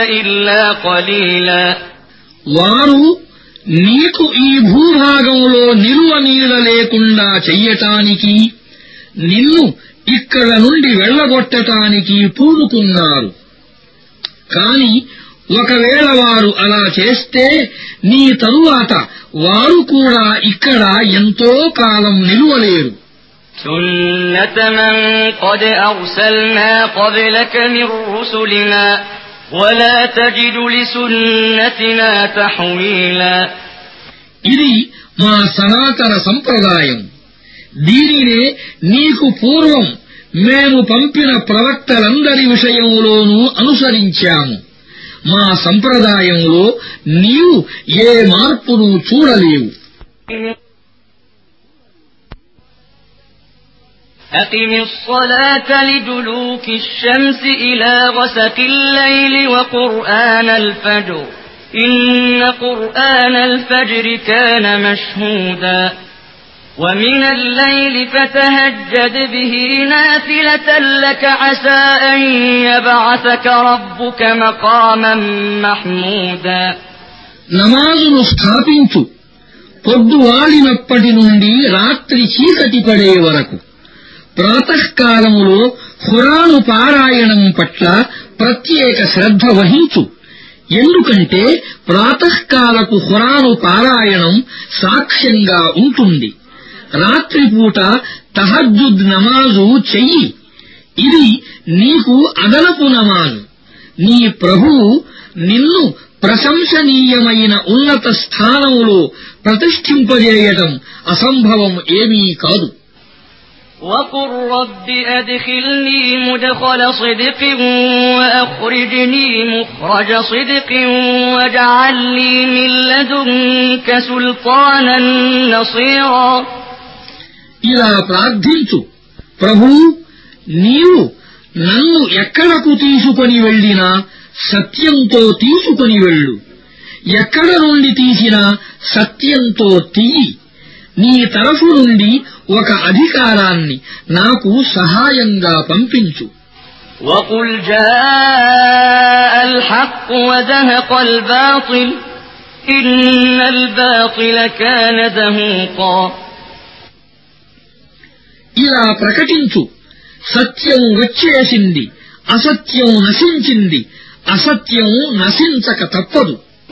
[SPEAKER 2] వారు నీకు ఈ భూభాగంలో నిలువ నీడ లేకుండా చెయ్యటానికి నిన్ను ఇక్కడ నుండి వెళ్ళగొట్టటానికి పూనుకున్నారు కాని ఒకవేళ వారు అలా చేస్తే నీ తరువాత వారు కూడా ఇక్కడ ఎంతో కాలం నిలువలేరు
[SPEAKER 1] سنة من قد أرسلنا قبلك من رسلنا ولا تجد لسنتنا تحويلا ఇది మా సనాతన
[SPEAKER 2] సంప్రదాయం దీనినే నీకు పూర్వం మేము పంపిన ప్రవక్తలందరి విషయంలోనూ అనుసరించాము మా సంప్రదాయంలో నీవు ఏ మార్పును చూడలేవు
[SPEAKER 1] أقم الصلاة لدلوك الشمس إلى غسق الليل وقرآن الفجر إن قرآن الفجر كان مشهودا ومن الليل فتهجد به نافلة لك عسى أن يبعثك ربك مقاما محمودا
[SPEAKER 2] నమాజును స్థాపించు పొద్దువాలినప్పటి నుండి రాత్రి చీకటి పడే وركو ప్రాతకాలములో హురాను పారాయణం పట్ల ప్రత్యేక శ్రద్ధ వహించు ఎందుకంటే ప్రాతకాలపు హురాను పారాయణం సాక్ష్యంగా ఉంటుంది రాత్రిపూట తహజుద్ నమాజు చెయ్యి ఇది నీకు అదనపు నమాజు నీ ప్రభువు నిన్ను ప్రశంసనీయమైన ఉన్నత స్థానములో ప్రతిష్ఠింపజేయటం అసంభవం ఏమీ కాదు
[SPEAKER 1] وقل رب أدخلني مدخل صدق وأخرجني مخرج صدق واجعل لي من لدنك سلطانا نصيرا
[SPEAKER 2] ఇలా ప్రార్థించు ప్రభు నీవు నన్ను ఎక్కడకు తీసుకొని వెళ్ళినా సత్యంతో తీసుకొని వెళ్ళు ఎక్కడ నుండి తీసినా సత్యంతో తీయి నీ తరఫు నుండి ఒక అధికారాన్ని నాకు సహాయంగా పంపించు
[SPEAKER 1] وقل جاء الحق وزهق الباطل إن الباطل كان
[SPEAKER 2] ఇలా ప్రకటించు సత్యం వచ్చేసింది అసత్యం నశించింది అసత్యం నశించక తప్పదు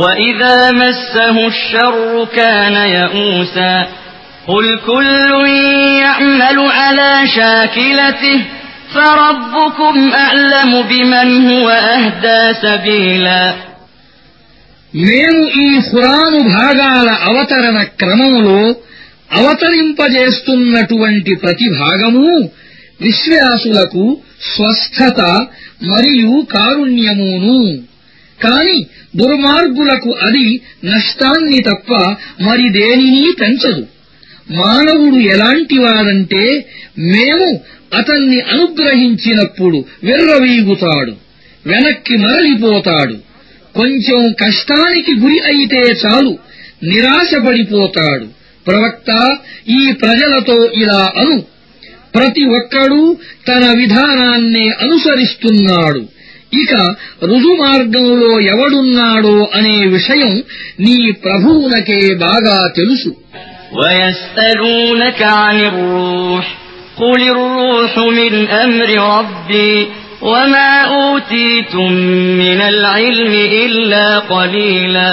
[SPEAKER 1] وإذا مسه الشر كان يئوسا قل كل يعمل على شاكلته فربكم أعلم بمن هو أهدى سبيلا
[SPEAKER 2] నేను ఈ ఖురాను భాగాల అవతరణ క్రమములో అవతరింపజేస్తున్నటువంటి ప్రతి భాగము విశ్వాసులకు స్వస్థత మరియు కారుణ్యమును కాని దుర్మార్గులకు అది నష్టాన్ని తప్ప మరిదేనినీ పెంచదు మానవుడు ఎలాంటివాడంటే మేము అతన్ని అనుగ్రహించినప్పుడు విర్రవీగుతాడు వెనక్కి మరలిపోతాడు కొంచెం కష్టానికి గురి అయితే చాలు నిరాశపడిపోతాడు ప్రవక్త ఈ ప్రజలతో ఇలా అను ప్రతి ఒక్కడూ తన విధానాన్నే అనుసరిస్తున్నాడు ఇక రుజుమార్గంలో ఎవడున్నాడో అనే విషయం నీ ప్రభువునకే బాగా
[SPEAKER 1] తెలుసు ويسألونك عن الروح قل الروح من أمر ربي وما أوتيتم من العلم إلا قليلاً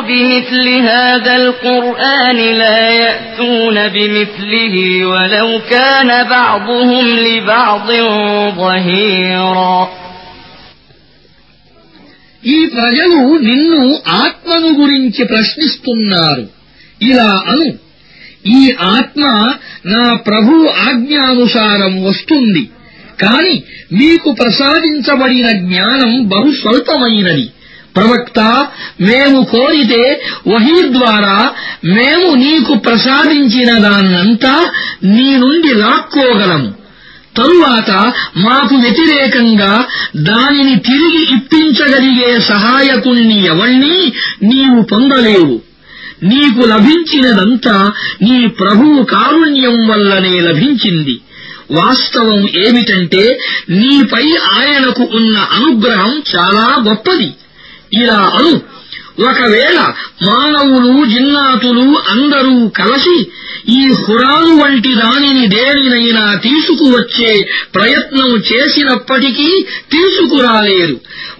[SPEAKER 1] يأتوا بمثل هذا القرآن لا يأتون بمثله ولو كان بعضهم لبعض ఈ ప్రజలు నిన్ను
[SPEAKER 2] ఆత్మను గురించి ప్రశ్నిస్తున్నారు ఇలా అను ఈ ఆత్మ నా ప్రభు ఆజ్ఞానుసారం వస్తుంది కాని మీకు ప్రసాదించబడిన జ్ఞానం బహుస్వల్పమైనది ప్రవక్త మేము కోరితే వహీ ద్వారా మేము నీకు ప్రసాదించిన దాన్నంతా నీ నుండి లాక్కోగలము తరువాత మాకు వ్యతిరేకంగా దానిని తిరిగి ఇప్పించగలిగే సహాయకుణ్ణి ఎవణ్ణి నీవు పొందలేవు నీకు లభించినదంతా నీ ప్రభువు కారుణ్యం వల్లనే లభించింది వాస్తవం ఏమిటంటే నీపై ఆయనకు ఉన్న అనుగ్రహం చాలా గొప్పది ఇలా అను ఒకవేళ మానవులు జిన్నాతులు అందరూ కలసి ఈ హురాను వంటి దానిని దేనినైనా తీసుకువచ్చే ప్రయత్నం చేసినప్పటికీ తీసుకురాలేరు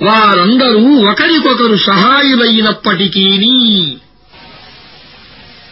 [SPEAKER 2] వారందరూ ఒకరికొకరు సహాయులైనప్పటికీ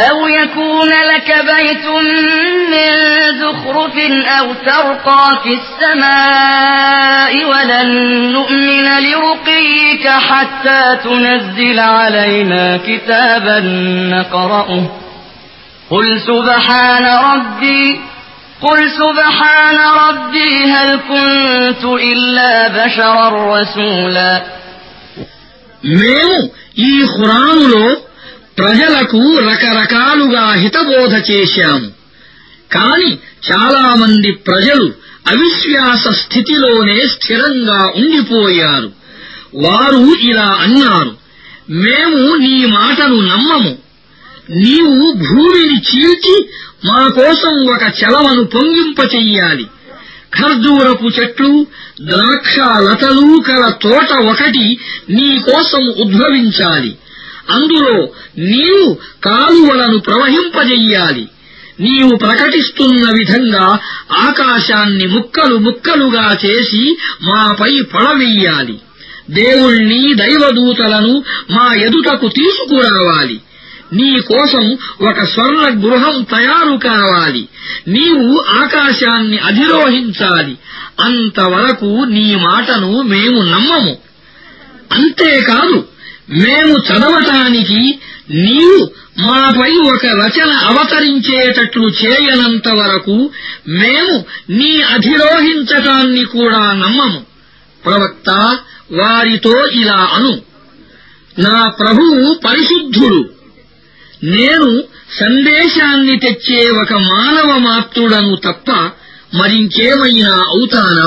[SPEAKER 1] أو يكون لك بيت من زخرف أو ترقى في السماء ولن نؤمن لرقيك حتى تنزل علينا كتابا نقرأه قل سبحان ربي قل سبحان ربي هل كنت إلا بشرا رسولا
[SPEAKER 2] మేము ఈ ఖురానులో ప్రజలకు రకరకాలుగా హితబోధ చేశాము కాని చాలామంది ప్రజలు అవిశ్వాస స్థితిలోనే స్థిరంగా ఉండిపోయారు వారు ఇలా అన్నారు మేము నీ మాటను నమ్మము నీవు భూమిని చీల్చి మా కోసం ఒక చలమను పొంగింపచెయ్యాలి ఖర్జూరపు చెట్లు ద్రాక్ష లతలు కల తోట ఒకటి నీ కోసం ఉద్భవించాలి అందులో నీవు కాలువలను ప్రవహింపజెయ్యాలి నీవు ప్రకటిస్తున్న విధంగా ఆకాశాన్ని ముక్కలు ముక్కలుగా చేసి మాపై పడవెయ్యాలి దేవుణ్ణి దైవదూతలను మా ఎదుటకు తీసుకురావాలి నీ కోసం ఒక స్వర్ణ గృహం తయారు కావాలి నీవు ఆకాశాన్ని అధిరోహించాలి అంతవరకు నీ మాటను మేము నమ్మము అంతేకాదు మేము చదవటానికి నీవు మాపై ఒక రచన అవతరించేటట్లు చేయనంత వరకు మేము నీ అధిరోహించటాన్ని కూడా నమ్మము ప్రవక్త వారితో ఇలా అను నా ప్రభువు పరిశుద్ధుడు నేను సందేశాన్ని తెచ్చే ఒక మానవ మాత్రుడను తప్ప మరింకేమైనా అవుతానా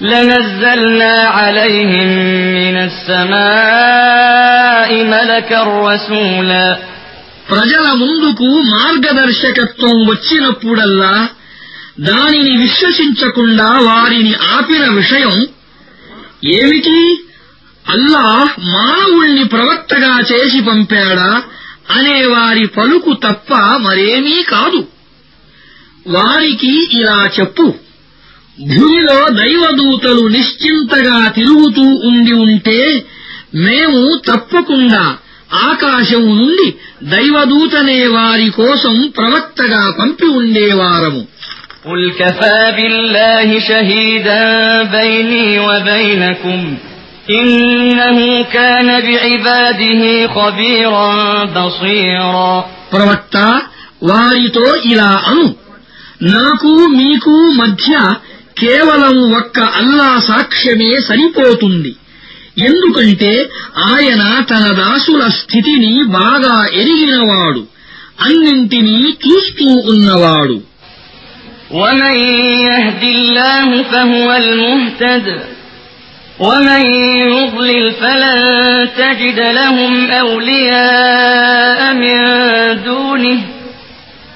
[SPEAKER 1] لنزلنا عليهم من السماء ప్రజల ముందుకు మార్గదర్శకత్వం వచ్చినప్పుడల్లా
[SPEAKER 2] దానిని విశ్వసించకుండా వారిని ఆపిన విషయం ఏమిటి అల్లాహ్ మానవుణ్ణి ప్రవక్తగా చేసి పంపాడా అనే వారి పలుకు తప్ప మరేమీ కాదు వారికి ఇలా చెప్పు భూమిలో దైవదూతలు నిశ్చింతగా తిరుగుతూ ఉండి ఉంటే మేము తప్పకుండా ఆకాశం నుండి దైవదూతనే వారి కోసం ప్రవక్తగా పంపి ఉండేవారము
[SPEAKER 1] قل كفى بالله شهيدا بيني وبينكم إنه كان بعباده خبيرا بصيرا ప్రవక్త వారితో ఇలా అను
[SPEAKER 2] నాకు మీకు మధ్య కేవలం ఒక్క అల్లా సాక్ష్యమే సరిపోతుంది ఎందుకంటే ఆయన తన దాసుల స్థితిని బాగా ఎరిగినవాడు అన్నింటినీ చూస్తూ ఉన్నవాడు
[SPEAKER 1] ومن يهد الله فهو المهتد ومن يضلل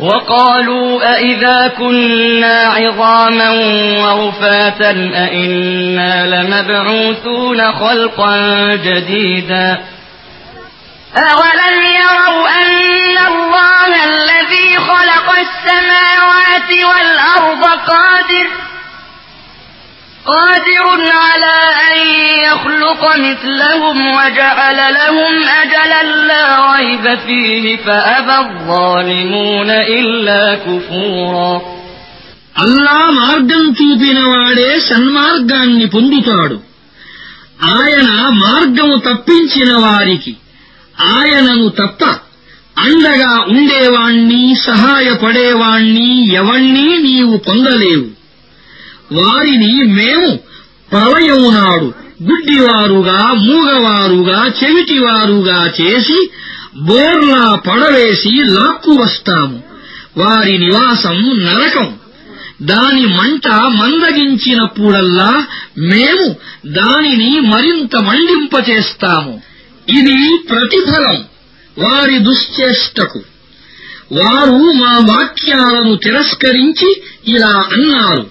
[SPEAKER 1] وقالوا أئذا كنا عظاما ورفاتا أئنا لمبعوثون خلقا جديدا أولم يروا أن الله الذي خلق السماوات والأرض قادر قادر على أن يخلق مثلهم وجعل لهم أجلا لا ريب فيه فأبى الظالمون إلا كفورا
[SPEAKER 2] అల్లా మార్గం
[SPEAKER 1] చూపిన వాడే సన్మార్గాన్ని
[SPEAKER 2] పొందుతాడు ఆయన మార్గము తప్పించిన వారికి ఆయనను తప్ప అండగా ఉండేవాణ్ణి సహాయపడేవాణ్ణి ఎవణ్ణీ నీవు పొందలేవు వారిని మేము ప్రళయము నాడు గుడ్డివారుగా మూగవారుగా చెవిటివారుగా చేసి బోర్లా పడవేసి లాక్కువస్తాము వారి నివాసం నరకం దాని మంట మందగించినప్పుడల్లా మేము దానిని మరింత మండింపచేస్తాము ఇది ప్రతిఫలం వారి దుశ్చేష్టకు వారు మా వాక్యాలను తిరస్కరించి ఇలా అన్నారు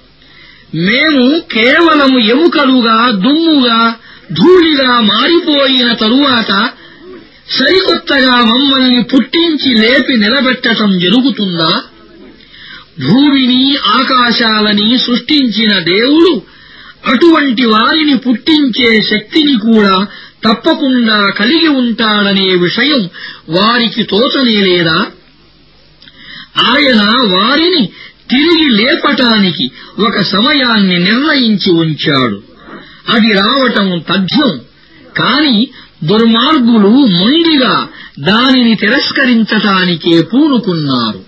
[SPEAKER 2] మేము కేవలము ఎముకలుగా దుమ్ముగా ధూళిగా మారిపోయిన తరువాత సరికొత్తగా మమ్మల్ని పుట్టించి లేపి నిలబెట్టటం జరుగుతుందా భూమిని ఆకాశాలని సృష్టించిన దేవుడు అటువంటి వారిని పుట్టించే శక్తిని కూడా తప్పకుండా కలిగి ఉంటాడనే విషయం వారికి తోచనేలేదా ఆయన వారిని తిరిగి లేపటానికి ఒక సమయాన్ని నిర్ణయించి ఉంచాడు అది రావటం తథ్యం కాని దుర్మార్గులు మొండిగా దానిని తిరస్కరించటానికే పూనుకున్నారు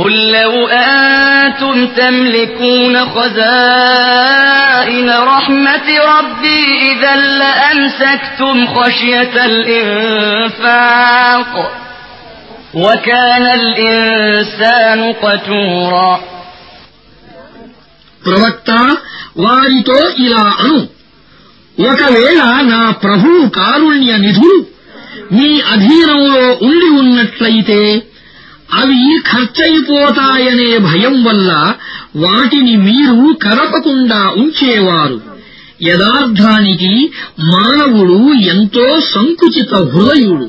[SPEAKER 1] قل لو أنتم تملكون خزائن رحمة ربي إذا لأمسكتم خشية الإنفاق ప్రవక్త
[SPEAKER 2] వారితో ఇలా అను ఒకవేళ నా ప్రభు కారుణ్య నిధులు మీ అధీనంలో ఉండి ఉన్నట్లయితే అవి ఖర్చయిపోతాయనే భయం వల్ల వాటిని మీరు కరపకుండా ఉంచేవారు యదార్థానికి మానవుడు ఎంతో సంకుచిత హృదయుడు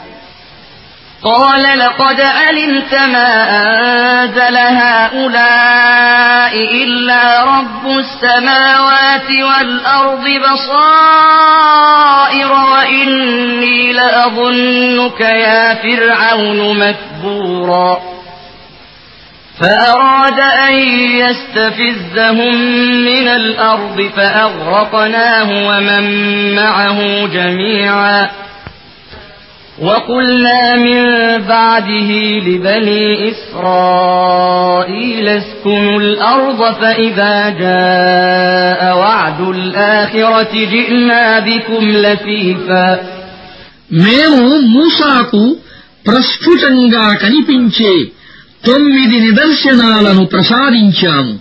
[SPEAKER 1] قال لقد علمت ما أنزل هؤلاء إلا رب السماوات والأرض بصائر وإني لأظنك يا فرعون مكبورا فأراد أن يستفزهم من الأرض فأغرقناه ومن معه جميعا وقلنا من بعده لبني إسرائيل اسكنوا الأرض فإذا جاء وعد الآخرة جئنا بكم لفيفا
[SPEAKER 2] మేము మూసాకు ప్రస్ఫుటంగా కనిపించే తొమ్మిది నిదర్శనాలను ప్రసాదించాము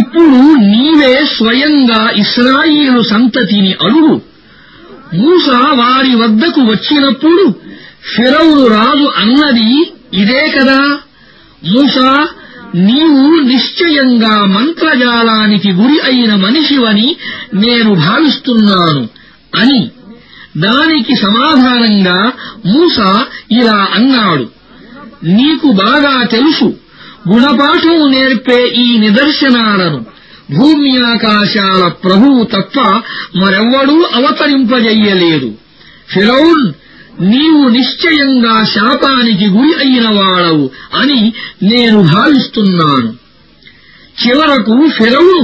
[SPEAKER 2] ఇప్పుడు నీవే స్వయంగా ఇస్రాయిలు సంతతిని అడుగు మూసా వారి వద్దకు వచ్చినప్పుడు ఫిరౌను రాజు అన్నది ఇదే కదా మూసా నీవు నిశ్చయంగా మంత్రజాలానికి గురి అయిన మనిషివని నేను భావిస్తున్నాను అని దానికి సమాధానంగా మూస ఇలా అన్నాడు నీకు బాగా తెలుసు గుణపాఠం నేర్పే ఈ నిదర్శనాలను భూమి ఆకాశాల ప్రభువు తప్ప మరెవ్వడూ అవతరింపజెయ్యలేదు ఫిరౌన్ నీవు నిశ్చయంగా శాపానికి గురి అయిన వాడవు అని నేను భావిస్తున్నాను చివరకు ఫిరౌను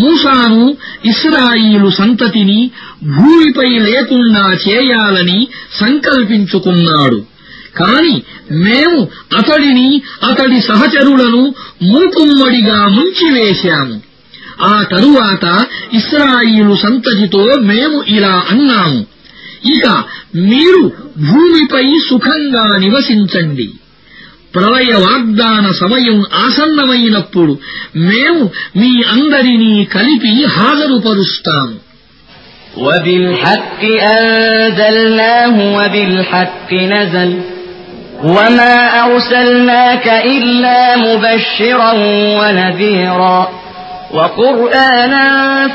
[SPEAKER 2] మూసాను ఇస్రాయిలు సంతతిని భూమిపై లేకుండా చేయాలని సంకల్పించుకున్నాడు కాని మేము అతడిని అతడి సహచరులను మూకుమ్మడిగా ముంచివేశాము ఆ తరువాత ఇస్రాయిలు సంతతితో మేము ఇలా అన్నాము ఇక మీరు భూమిపై సుఖంగా నివసించండి ప్రళయ వాగ్దాన సమయం ఆసన్నమైనప్పుడు మేము మీ అందరినీ కలిపి హాజరుపరుస్తాము
[SPEAKER 1] وَمَا أَرْسَلْنَاكَ إِلَّا مُبَشِّرًا وَنَذِيرًا وقرآنا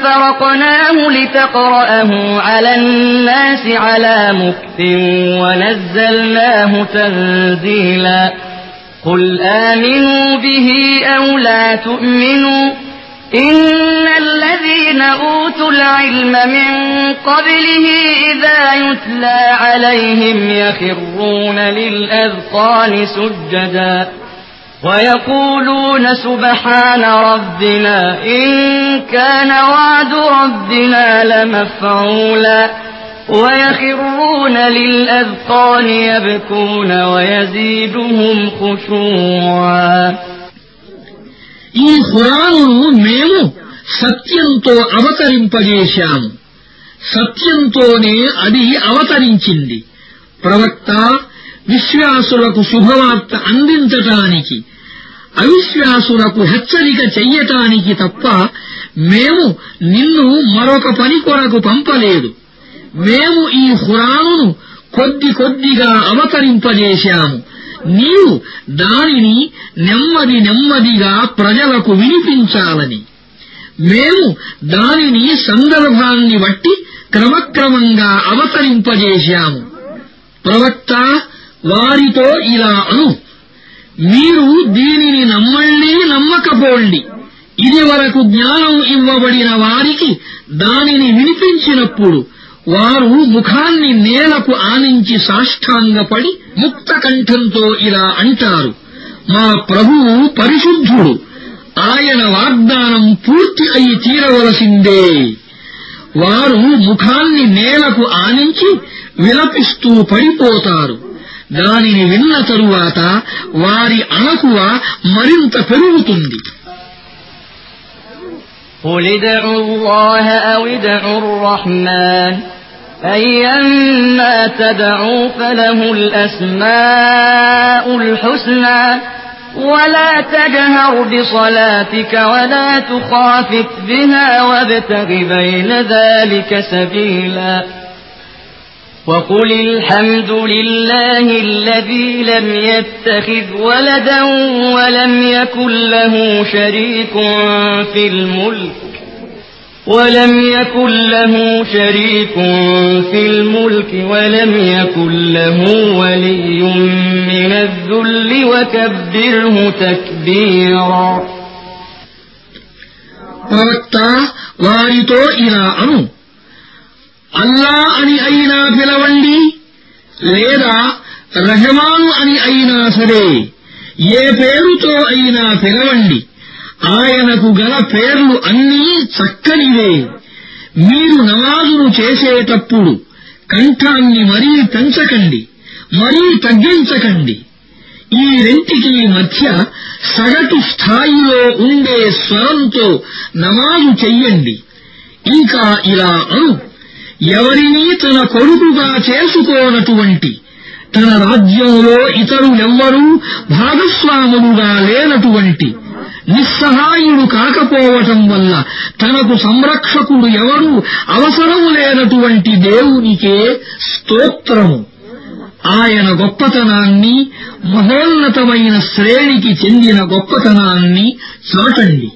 [SPEAKER 1] فرقناه لتقرأه على الناس على مكت ونزلناه تنزيلا قل آمنوا به أو لا تؤمنوا إن الذين أوتوا العلم من قبله إذا يتلى عليهم يخرون للأذقان سجداً ويقولون سبحان ربنا إن كان وعد ربنا لمفعولا ويخرون للأذقان يبكون ويزيدهم خشوعا ఈ ఖురాను
[SPEAKER 2] మేము సత్యంతో అవతరింపజేశాము సత్యంతోనే అది అవతరించింది ప్రవక్త విశ్వాసులకు శుభవార్త అందించటానికి అవిశ్వాసులకు హెచ్చరిక చెయ్యటానికి తప్ప మేము నిన్ను మరొక పని కొరకు పంపలేదు మేము ఈ హురాను కొద్ది కొద్దిగా అవతరింపజేశాము నీవు దానిని నెమ్మది నెమ్మదిగా ప్రజలకు వినిపించాలని మేము దానిని సందర్భాన్ని బట్టి క్రమక్రమంగా అవతరింపజేశాము ప్రవక్త వారితో ఇలా అను మీరు దీనిని నమ్మండి నమ్మకపోండి ఇది వరకు జ్ఞానం ఇవ్వబడిన వారికి దానిని వినిపించినప్పుడు వారు ముఖాన్ని నేలకు ఆనించి సాష్టాంగపడి ముక్త కంఠంతో ఇలా అంటారు మా ప్రభువు పరిశుద్ధుడు ఆయన వాగ్దానం పూర్తి అయి తీరవలసిందే వారు ముఖాన్ని నేలకు ఆనించి విలపిస్తూ పడిపోతారు దానిని విన్న తరువాత వారి అణకువ మరింత పెరుగుతుంది
[SPEAKER 1] قل ادعوا الله أو ادعوا الرحمن أيما تدعوا فله الأسماء الحسنى ولا تجهر بصلاتك ولا تخافت بها وابتغ بين ذلك سبيلاً وقل الحمد لله الذي لم يتخذ ولدا ولم يكن له شريك في الملك ولم يكن له شريك في الملك ولم يكن له ولي من الذل وكبره تكبيرا
[SPEAKER 2] ప్రవక్త వారితో ఇలా అల్లా అని అయినా పిలవండి లేదా రహమాను అని అయినా సరే ఏ పేరుతో అయినా పిలవండి ఆయనకు గల పేర్లు అన్నీ చక్కనివే మీరు నమాజును చేసేటప్పుడు కంఠాన్ని మరీ పెంచకండి మరీ తగ్గించకండి ఈ రెంటికి మధ్య సగటు స్థాయిలో ఉండే స్వరంతో నమాజు చెయ్యండి ఇంకా ఇలా అను ఎవరినీ తన కొడుకుగా చేసుకోనటువంటి తన రాజ్యంలో ఇతరులెవ్వరూ భాగస్వాములుగా లేనటువంటి నిస్సహాయుడు కాకపోవటం వల్ల తనకు సంరక్షకుడు ఎవరు అవసరము లేనటువంటి దేవునికే స్తోత్రము ఆయన గొప్పతనాన్ని మహోన్నతమైన శ్రేణికి చెందిన గొప్పతనాన్ని చాటండి